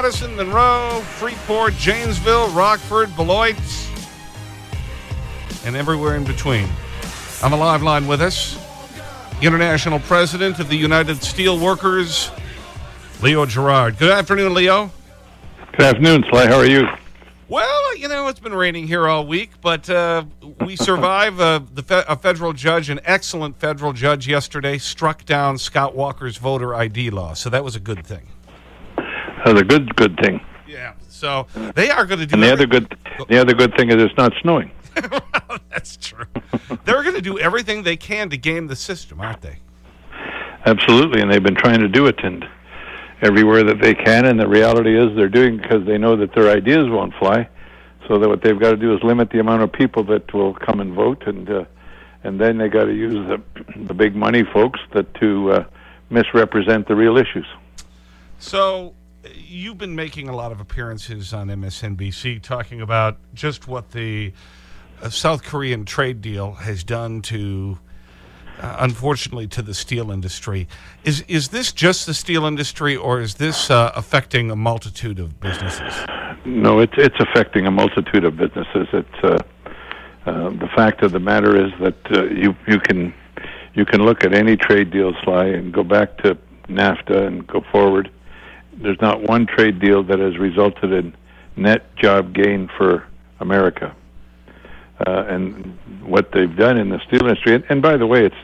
Madison, Monroe, Freeport, Janesville, Rockford, Beloit, and everywhere in between. On the live line with us, International President of the United Steelworkers, Leo Gerard. Good afternoon, Leo. Good afternoon, Sly. How are you? Well, you know, it's been raining here all week, but uh, we survived. Uh, the fe a federal judge, an excellent federal judge yesterday, struck down Scott Walker's voter ID law. So that was a good thing. That's a good, good thing. Yeah. So they are going to do And the other good, the other good thing is it's not snowing. That's true. They're going to do everything they can to game the system, aren't they? Absolutely, and they've been trying to do it and everywhere that they can. And the reality is they're doing because they know that their ideas won't fly. So that what they've got to do is limit the amount of people that will come and vote, and uh, and then they got to use the the big money folks that to uh, misrepresent the real issues. So you've been making a lot of appearances on MSNBC talking about just what the uh, South Korean trade deal has done to, uh, unfortunately, to the steel industry. Is, is this just the steel industry, or is this uh, affecting a multitude of businesses? No, it's it's affecting a multitude of businesses. It's uh, the fact of the matter is that you you can you can look at any trade deal, Sly, and go back to NAFTA and go forward. There's not one trade deal that has resulted in net job gain for America. Uh, and what they've done in the steel industry, and, and by the way, it's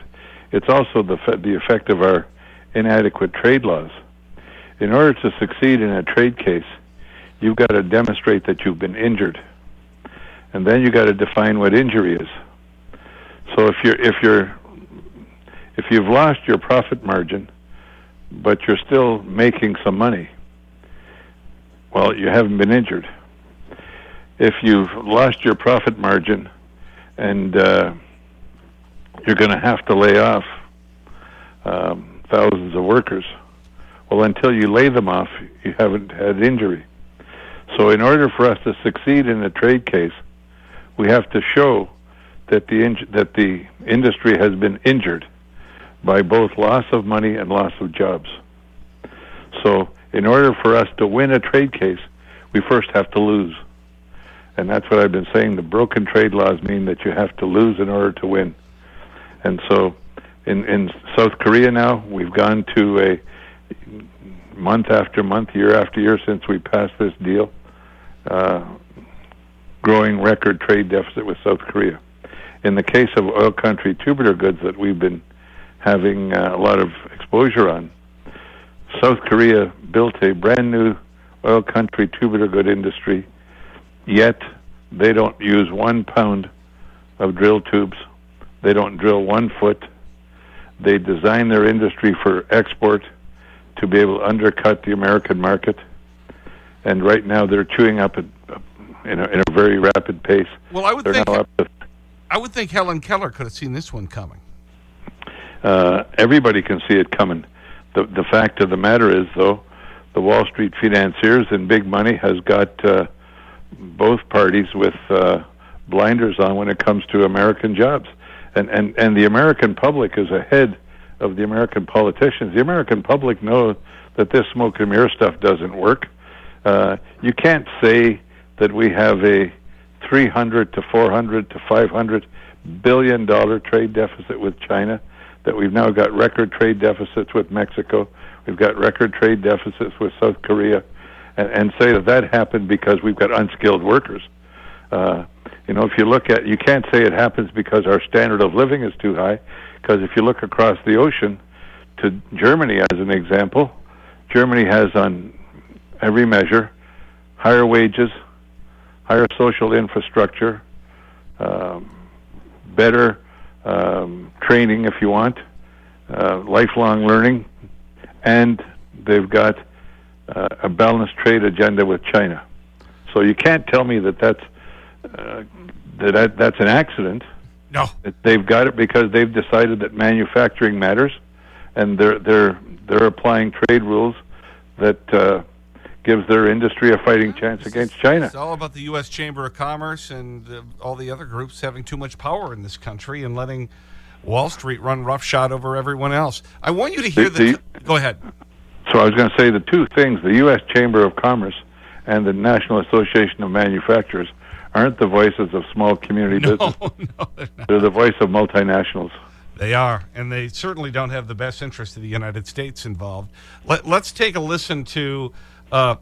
it's also the the effect of our inadequate trade laws. In order to succeed in a trade case, you've got to demonstrate that you've been injured, and then you got to define what injury is. So if you're if you're if you've lost your profit margin, but you're still making some money, well, you haven't been injured. If you've lost your profit margin and uh, you're going to have to lay off um, thousands of workers, well, until you lay them off, you haven't had injury. So, in order for us to succeed in a trade case, we have to show that the in- that the industry has been injured by both loss of money and loss of jobs. So, in order for us to win a trade case, we first have to lose. And that's what I've been saying. The broken trade laws mean that you have to lose in order to win. And so, in, in South Korea now, we've gone to a month after month, year after year since we passed this deal, uh, growing record trade deficit with South Korea. In the case of oil country tubular goods that we've been having uh, a lot of exposure on, South Korea built a brand new oil country tubular good industry, yet they don't use one pound of drill tubes. They don't drill one foot. They design their industry for export to be able to undercut the American market. And right now they're chewing up at, in, a, in a very rapid pace. Well, I would They're think, I would think Helen Keller could have seen this one coming. Uh, everybody can see it coming. The the fact of the matter is, though, the Wall Street financiers and big money has got uh, both parties with uh, blinders on when it comes to American jobs, and and and the American public is ahead of the American politicians. The American public know that this smoke and mirror stuff doesn't work. Uh, you can't say that we have a 300 to 400 to 500 billion dollar trade deficit with China, that we've now got record trade deficits with Mexico, we've got record trade deficits with South Korea, and, and say that that happened because we've got unskilled workers. Uh, you know, if you look at, you can't say it happens because our standard of living is too high, because if you look across the ocean to Germany as an example, Germany has on every measure higher wages, higher social infrastructure, um, better um, training, if you want, uh, lifelong learning, and they've got uh, a balanced trade agenda with China. So you can't tell me that that's uh, that that's an accident. No, they've got it because they've decided that manufacturing matters, and they're they're they're applying trade rules that uh, gives their industry a fighting chance against China. It's all about the U.S. Chamber of Commerce and uh, all the other groups having too much power in this country and letting Wall Street run roughshod over everyone else. I want you to hear the. the go ahead. So I was going to say the two things: the U.S. Chamber of Commerce and the National Association of Manufacturers aren't the voices of small community no, business. No, they're, they're the voice of multinationals. They are, and they certainly don't have the best interest of the United States involved. Let, us take a listen to uh,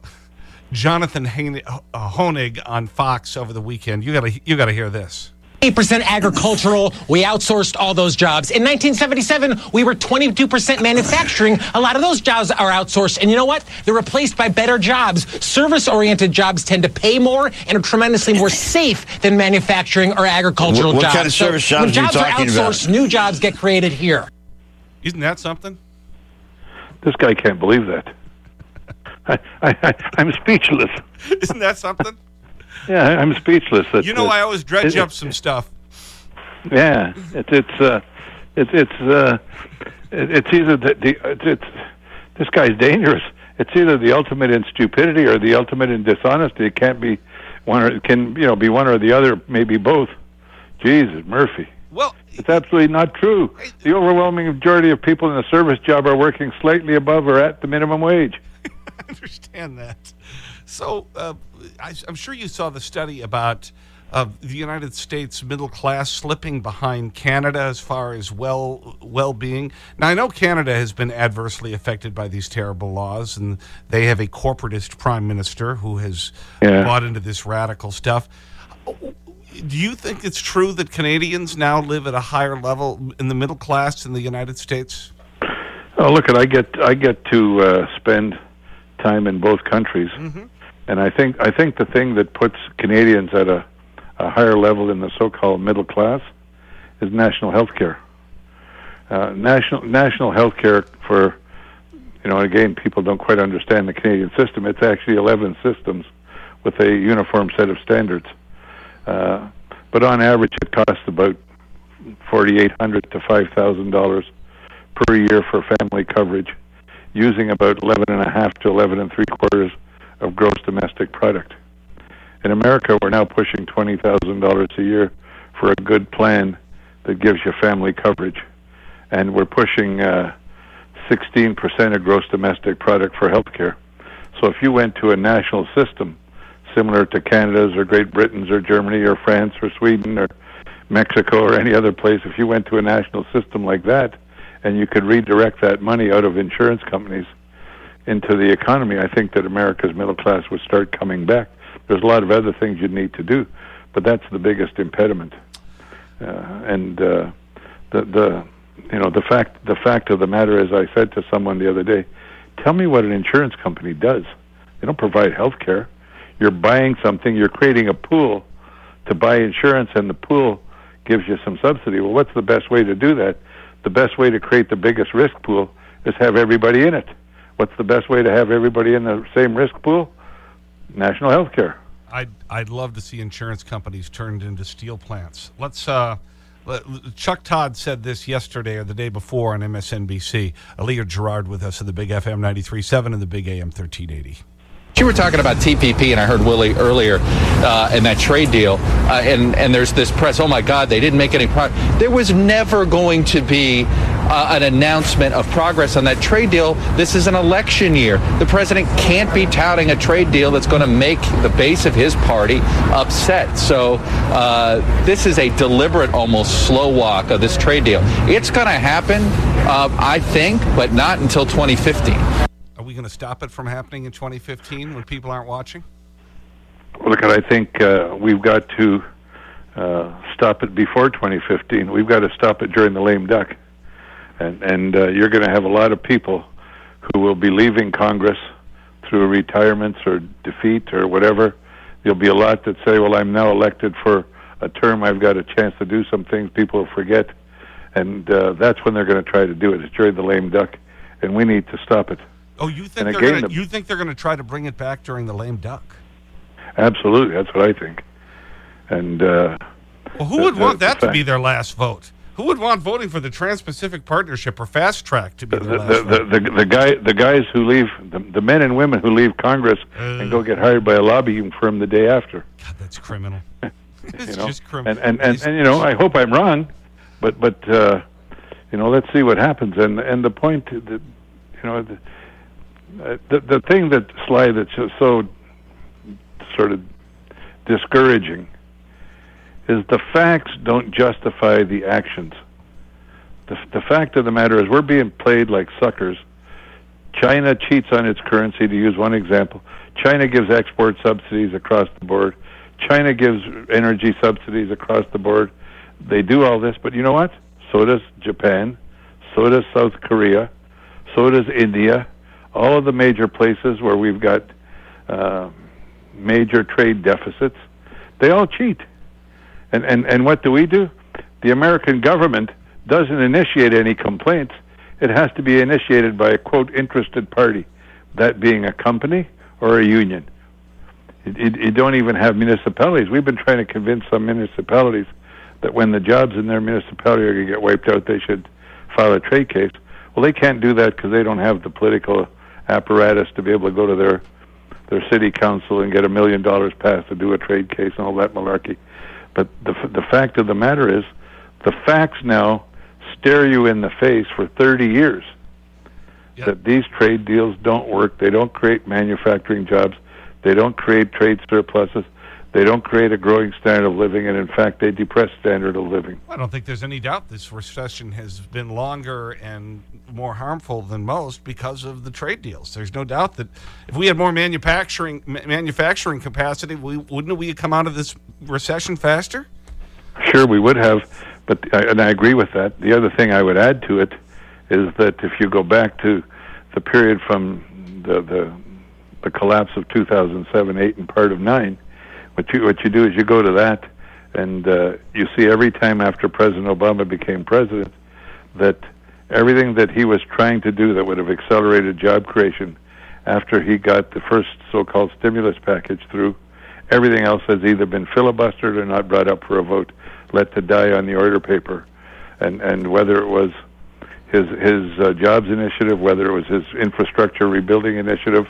Jonathan Hoenig on Fox over the weekend. You got to you got to hear this. 8% agricultural. We outsourced all those jobs. In 1977, we were 22% manufacturing. A lot of those jobs are outsourced. And you know what? They're replaced by better jobs. Service oriented jobs tend to pay more and are tremendously more safe than manufacturing or agricultural what, what jobs. What kind of service so jobs when jobs are you talking outsourced, about? new jobs get created here. Isn't that something? This guy can't believe that. I, I, I'm speechless. Isn't that something? Yeah, I'm speechless. That, you know, I always dredge up some stuff. Yeah, it's it's uh, it's it's uh, it's either the, the it's, it's this guy's dangerous. It's either the ultimate in stupidity or the ultimate in dishonesty. It can't be one or it can you know be one or the other, maybe both. Jesus, Murphy. Well, it's absolutely not true. The overwhelming majority of people in a service job are working slightly above or at the minimum wage. I understand that. So uh, I, am sure you saw the study about uh, the United States middle class slipping behind Canada as far as well well being. Now I know Canada has been adversely affected by these terrible laws, and they have a corporatist prime minister who has yeah. bought into this radical stuff. Do you think it's true that Canadians now live at a higher level in the middle class in the United States? Oh, look, I get I get to uh, spend time in both countries. Mm -hmm. And I think I think the thing that puts Canadians at a, a higher level in the so-called middle class is national health care. Uh, national national health care for you know again people don't quite understand the Canadian system. It's actually 11 systems with a uniform set of standards. Uh, but on average, it costs about 4,800 to 5,000 dollars per year for family coverage using about 11 and a half to 11 and three quarters of gross domestic product. In America, we're now pushing $20,000 a year for a good plan that gives you family coverage. And we're pushing uh, 16% of gross domestic product for health care. So if you went to a national system similar to Canada's or Great Britain's or Germany or France or Sweden or Mexico or any other place, if you went to a national system like that, and you could redirect that money out of insurance companies into the economy, I think that America's middle class would start coming back. There's a lot of other things you need to do, but that's the biggest impediment. Uh, and uh, the the you know the fact the fact of the matter is, I said to someone the other day, tell me what an insurance company does. They don't provide health care. You're buying something. You're creating a pool to buy insurance, and the pool gives you some subsidy. Well, what's the best way to do that? The best way to create the biggest risk pool is have everybody in it. What's the best way to have everybody in the same risk pool? National health care. I'd, I'd love to see insurance companies turned into steel plants. Let's, uh, Chuck Todd said this yesterday or the day before on MSNBC. Leo Gerard with us at the Big FM 93.7 and the Big AM 1380. You were talking about TPP, and I heard Willie earlier uh, in that trade deal, uh, and and there's this press. Oh my God, they didn't make any progress. There was never going to be uh, an announcement of progress on that trade deal. This is an election year. The president can't be touting a trade deal that's going to make the base of his party upset. So uh, this is a deliberate, almost slow walk of this trade deal. It's going to happen, uh, I think, but not until 2015. We going to stop it from happening in 2015 when people aren't watching? Look, I think uh, we've got to uh, stop it before 2015. We've got to stop it during the lame duck. And, and uh, you're going to have a lot of people who will be leaving Congress through retirements or defeat or whatever. There'll be a lot that say, well, I'm now elected for a term. I've got a chance to do some things people will forget. And uh, that's when they're going to try to do it. It's during the lame duck. And we need to stop it. Oh, you think, they're gonna, you think they're going to try to bring it back during the lame duck? Absolutely, that's what I think. And uh, well, who would want that to be their last vote? Who would want voting for the Trans-Pacific Partnership or Fast Track to be the, the, the, the, the guy the guys who leave the, the men and women who leave Congress and go get hired by a lobbying firm the day after. God, that's criminal. it's know, just criminal. and, and, and, and you know, I hope I'm wrong, but but uh, you know, let's see what happens. And and the point that you know, the uh, the, the thing that Sly that's so sort of discouraging is the facts don't justify the actions. The, the fact of the matter is, we're being played like suckers. China cheats on its currency, to use one example. China gives export subsidies across the board. China gives energy subsidies across the board. They do all this, but you know what? So does Japan. So does South Korea. So does India. All of the major places where we've got uh, major trade deficits, they all cheat. And, and, and what do we do? The American government doesn't initiate any complaints. It has to be initiated by a quote interested party, that being a company or a union. You, don't even have municipalities. We've been trying to convince some municipalities that when the jobs in their municipality are going to get wiped out, they should file a trade case. Well, they can't do that because they don't have the political apparatus to be able to go to their their city council and get a million dollars passed to do a trade case and all that malarkey. But the the fact of the matter is, the facts now stare you in the face for 30 years Yep. that these trade deals don't work. They don't create manufacturing jobs. They don't create trade surpluses. They don't create a growing standard of living, and in fact, they depress standard of living. I don't think there's any doubt this recession has been longer and more harmful than most because of the trade deals. There's no doubt that if we had more manufacturing manufacturing capacity, we, wouldn't we come out of this recession faster? Sure, we would have, but I- and I agree with that. The other thing I would add to it is that if you go back to the period from the the, the collapse of 2007, 8, and part of 9, what you what you do is you go to that, and uh, you see every time after President Obama became president that everything that he was trying to do that would have accelerated job creation after he got the first so-called stimulus package through everything else has either been filibustered or not brought up for a vote, let to die on the order paper, and and whether it was his his uh, jobs initiative, whether it was his infrastructure rebuilding initiative,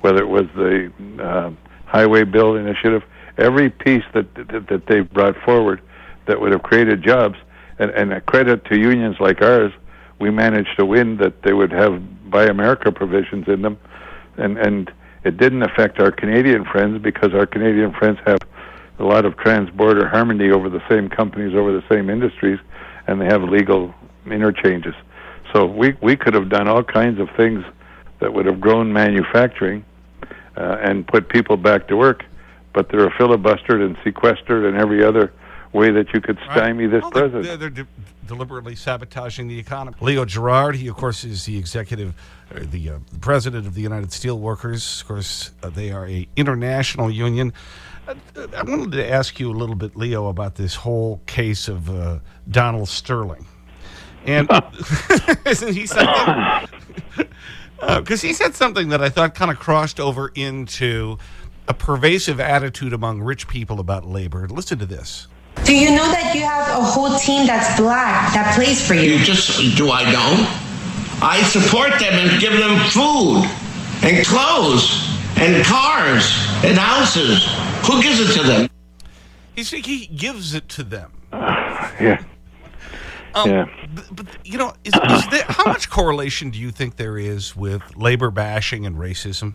whether it was the uh, highway bill initiative, every piece that, that that they've brought forward that would have created jobs, and, and a credit to unions like ours, we managed to win that they would have Buy America provisions in them, and and it didn't affect our Canadian friends because our Canadian friends have a lot of trans-border harmony over the same companies, over the same industries, and they have legal interchanges. So we we could have done all kinds of things that would have grown manufacturing uh, and put people back to work, but they're filibustered and sequestered and every other way that you could stymie this Well, president. They're, they're de- deliberately sabotaging the economy. Leo Gerard, he, of course, is the executive, or the uh, president of the United Steelworkers. Of course, uh, they are a international union. Uh, I wanted to ask you a little bit, Leo, about this whole case of uh, Donald Sterling. And isn't he something? Because he said something that I thought kind of crossed over into a pervasive attitude among rich people about labor. Listen to this. Do you know that you have a whole team that's black that plays for You you? just do I don't? I support them and give them food and clothes and cars and houses. Who gives it to them? He's, he gives it to them. yeah. Um, Yeah. But, but, you know, is, is there, how much correlation do you think there is with labor bashing and racism?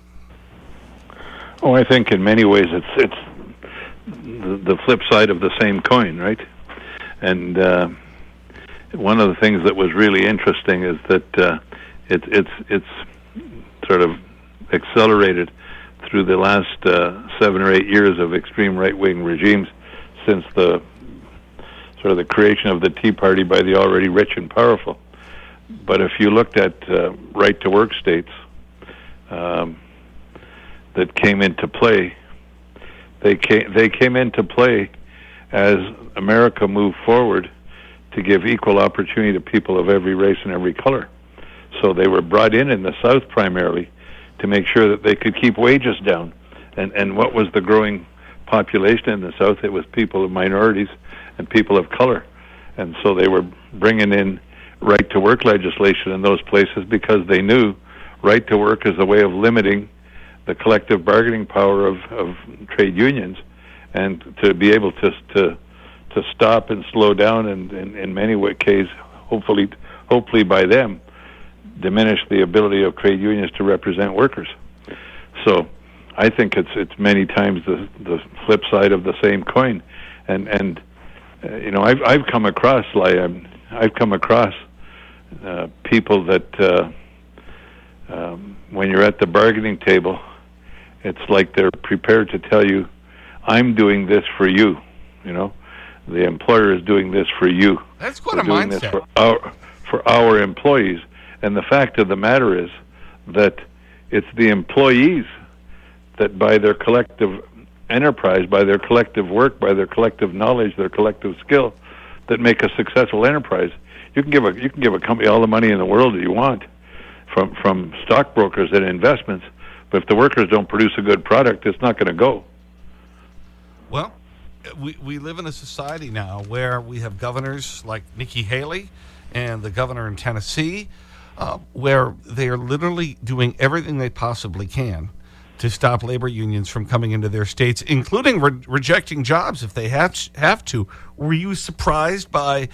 Oh, I think in many ways it's it's the, flip side of the same coin, right? And uh, one of the things that was really interesting is that uh, it, it's it's sort of accelerated through the last uh, seven or eight years of extreme right wing regimes since the sort of the creation of the Tea Party by the already rich and powerful. But if you looked at uh, right to work states, um, that came into play. They came, they came into play as America moved forward to give equal opportunity to people of every race and every color. So they were brought in in the South primarily to make sure that they could keep wages down And, and what was the growing population in the South? It was people of minorities and people of color. And so they were bringing in right to work legislation in those places because they knew right to work is a way of limiting the collective bargaining power of, of trade unions and to be able to to to stop and slow down and in, many cases hopefully hopefully by them diminish the ability of trade unions to represent workers. So I think it's it's many times the the flip side of the same coin. And and uh, you know I've I've come across like I'm, I've come across uh, people that uh, um, when you're at the bargaining table it's like they're prepared to tell you, "I'm doing this for you." You know, the employer is doing this for you. That's quite We're a doing mindset. This for our for our employees, and the fact of the matter is that it's the employees that, by their collective enterprise, by their collective work, by their collective knowledge, their collective skill, that make a successful enterprise. You can give a you can give a company all the money in the world that you want, from from stockbrokers and investments but if the workers don't produce a good product, it's not going to go. Well, we, we live in a society now where we have governors like Nikki Haley and the governor in Tennessee, uh, where they are literally doing everything they possibly can to stop labor unions from coming into their states, including re rejecting jobs if they have, have to. Were you surprised by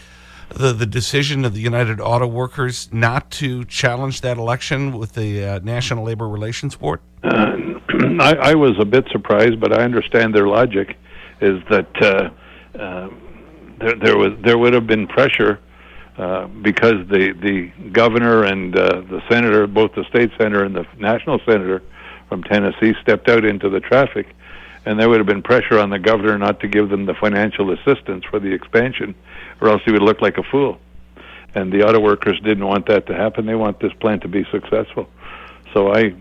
the, the decision of the United Auto Workers not to challenge that election with the uh, National Labor Relations Board? Uh, I, I was a bit surprised, but I understand their logic is that uh, uh, there, there was there would have been pressure uh, because the the governor and uh, the senator, both the state senator and the national senator from Tennessee, stepped out into the traffic, and there would have been pressure on the governor not to give them the financial assistance for the expansion, or else he would look like a fool. And the auto workers didn't want that to happen. They want this plant to be successful. So I,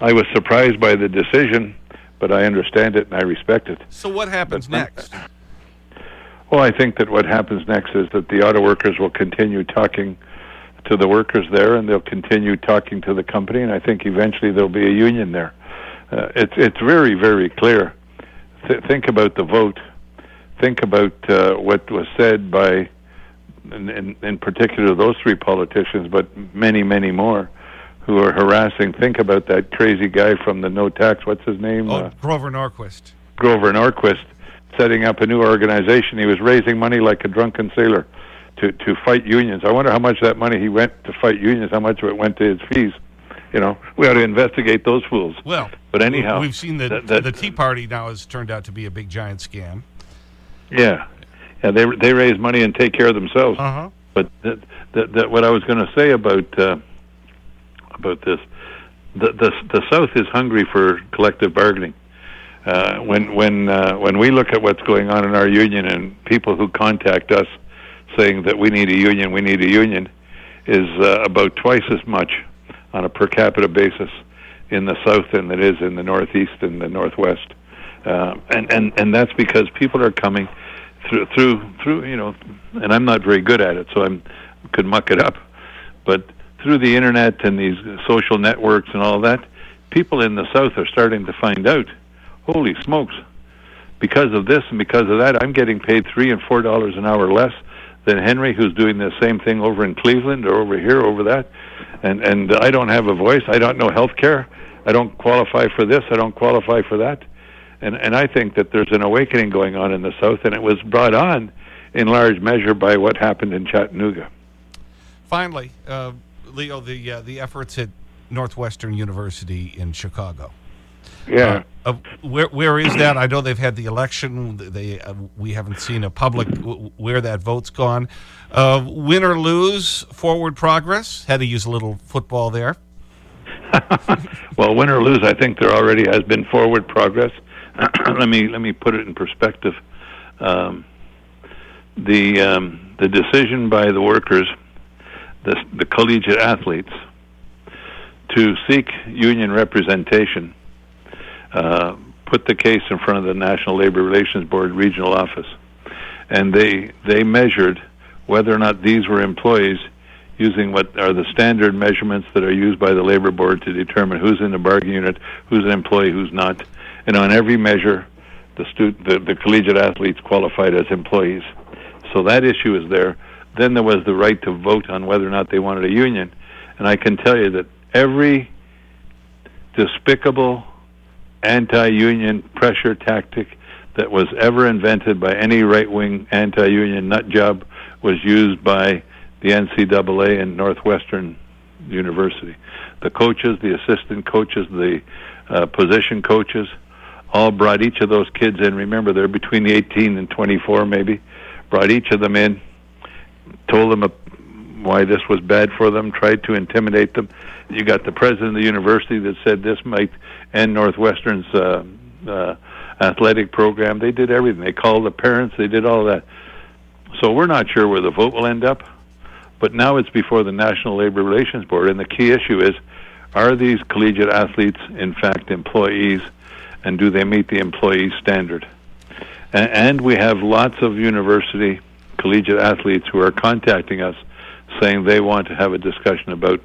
I was surprised by the decision, but I understand it and I respect it. So what happens next? Well, I think that what happens next is that the auto workers will continue talking to the workers there, and they'll continue talking to the company, and I think eventually there'll be a union there. Uh, it's it's very very clear. Th- think about the vote. Think about uh, what was said by, in, in, in particular, those three politicians, but many many more, who are harassing. Think about that crazy guy from the no tax. What's his name? Oh, Uh, Grover Norquist. Grover Norquist setting up a new organization. He was raising money like a drunken sailor to to fight unions. I wonder how much of that money he went to fight unions, how much of it went to his fees. You know, we ought to investigate those fools. Well, But anyhow, we've seen that, that- that- the Tea Party now has turned out to be a big giant scam. Yeah, yeah. They they raise money and take care of themselves. Uh huh. But that, that, that what I was going to say about uh, about this, the, the the South is hungry for collective bargaining. Uh, when when uh, when we look at what's going on in our union and people who contact us saying that we need a union, we need a union, is uh, about twice as much on a per capita basis in the South than it is in the Northeast and the Northwest. Uh, and and and that's because people are coming through through through you know, and I'm not very good at it, so I'm could muck it up, but through the internet and these social networks and all that, people in the South are starting to find out. Holy smokes! Because of this and because of that, I'm getting paid three and four dollars an hour less than Henry, who's doing the same thing over in Cleveland or over here, over that, and and I don't have a voice. I don't know health care. I don't qualify for this. I don't qualify for that. And and I think that there's an awakening going on in the South, and it was brought on in large measure by what happened in Chattanooga. Finally, uh, Leo, the, uh, the efforts at Northwestern University in Chicago. Yeah. Uh, where, where is that? I know they've had the election. They, uh, we haven't seen a public where that vote's gone. Uh, win or lose, forward progress. Had to use a little football there. well, win or lose, I think there already has been forward progress. let me let me put it in perspective. Um, the um, the decision by the workers, the the collegiate athletes, to seek union representation, uh, put the case in front of the National Labor Relations Board regional office, and they they measured whether or not these were employees using what are the standard measurements that are used by the labor board to determine who's in the bargaining unit, who's an employee, who's not, And on every measure, the, stu- the, the collegiate athletes qualified as employees. So that issue is there. Then there was the right to vote on whether or not they wanted a union. And I can tell you that every despicable anti union pressure tactic that was ever invented by any right wing anti union nut job was used by the NCAA and Northwestern University. The coaches, the assistant coaches, the uh, position coaches, all brought each of those kids in. Remember, they're between the 18 and 24, maybe. Brought each of them in, told them why this was bad for them, tried to intimidate them. You got the president of the university that said this might end Northwestern's uh, uh, athletic program. They did everything. They called the parents. They did all that. So we're not sure where the vote will end up. But now it's before the National Labor Relations Board, and the key issue is: Are these collegiate athletes in fact employees, and do they meet the employee standard? And, and we have lots of university collegiate athletes who are contacting us saying they want to have a discussion about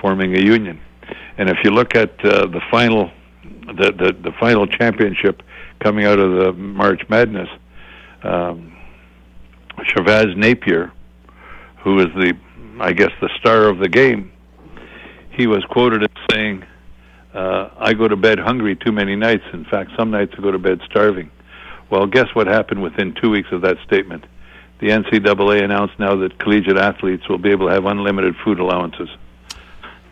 forming a union. And if you look at uh, the final, the, the, the final championship coming out of the March Madness, um, Shabazz Napier, who is the, I guess, the star of the game, he was quoted as saying, uh, "I go to bed hungry too many nights. In fact, some nights I go to bed starving." Well, guess what happened within two weeks of that statement? The NCAA announced now that collegiate athletes will be able to have unlimited food allowances.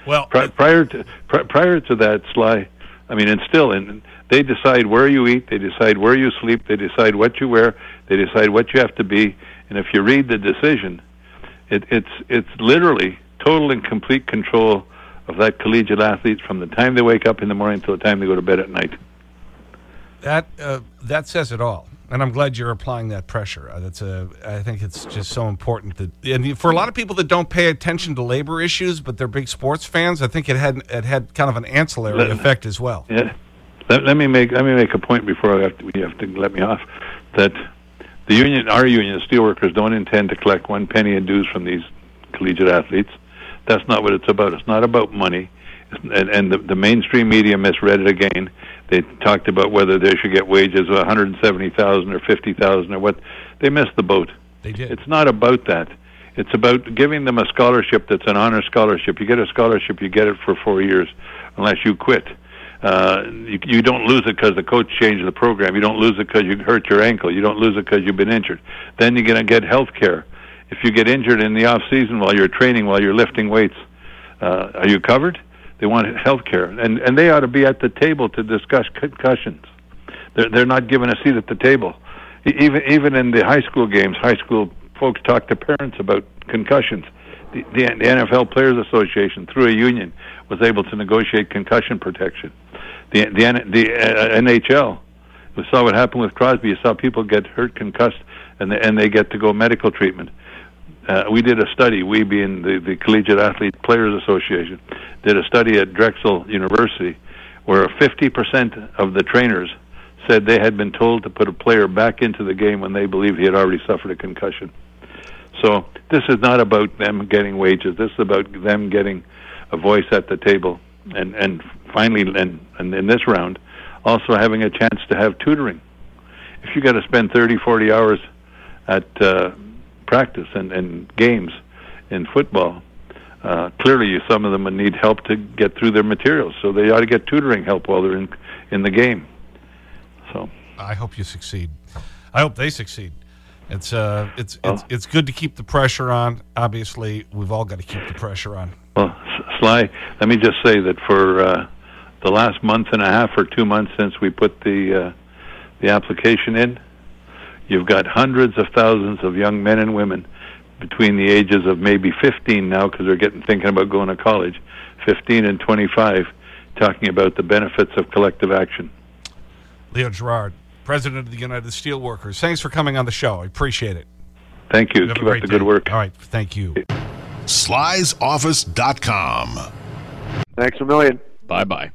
Well, Pri- prior to pri- prior to that, Sly, I mean, and still, and they decide where you eat, they decide where you sleep, they decide what you wear, they decide what you have to be, and if you read the decision, it, it's it's literally total and complete control of that collegiate athlete from the time they wake up in the morning till the time they go to bed at night. That, uh, that says it all. And I'm glad you're applying that pressure. Uh, that's a, I think it's just so important that, and for a lot of people that don't pay attention to labor issues, but they're big sports fans, I think it had, it had kind of an ancillary Let- effect as well. Yeah. Let, let me make let me make a point before I have to, you have to let me off that the union, our union, the steelworkers, don't intend to collect one penny in dues from these collegiate athletes. That's not what it's about. It's not about money. And, and the, the mainstream media misread it again. They talked about whether they should get wages of 170,000 or 50,000 or what. They missed the boat. They did. It's not about that. It's about giving them a scholarship that's an honor scholarship. You get a scholarship, you get it for four years, unless you quit. Uh, you, you don't lose it because the coach changed the program. You don't lose it because you hurt your ankle. You don't lose it because you've been injured. Then you're going to get health care. If you get injured in the off season while you're training, while you're lifting weights, uh, are you covered? They want health care, and and they ought to be at the table to discuss concussions. They're they're not given a seat at the table. Even even in the high school games, high school folks talk to parents about concussions. The, the, the NFL Players Association, through a union, was able to negotiate concussion protection. The the, the uh, NHL, we saw what happened with Crosby. You saw people get hurt, concussed, and they, and they get to go medical treatment. Uh, we did a study, we being the, the Collegiate Athlete Players Association, did a study at Drexel University where 50% of the trainers said they had been told to put a player back into the game when they believed he had already suffered a concussion. So this is not about them getting wages. This is about them getting a voice at the table, and and finally, and, and in this round, also having a chance to have tutoring. If you got to spend 30, 40 hours at uh, practice and, and games in football, uh, clearly some of them would need help to get through their materials. So they ought to get tutoring help while they're in in the game. So. I hope you succeed. I hope they succeed. It's, uh, it's, Oh. it's, it's good to keep the pressure on. Obviously, we've all got to keep the pressure on. Well, Sly, let me just say that for uh, the last month and a half or two months since we put the uh, the application in, you've got hundreds of thousands of young men and women between the ages of maybe 15 now, because they're getting thinking about going to college, 15 and 25, talking about the benefits of collective action. Leo Gerard, President of the United Steelworkers. Thanks for coming on the show. I appreciate it. Thank you. Have Keep up great the good day. work. All right. Thank you. slysoffice.com. Thanks a million. Bye bye.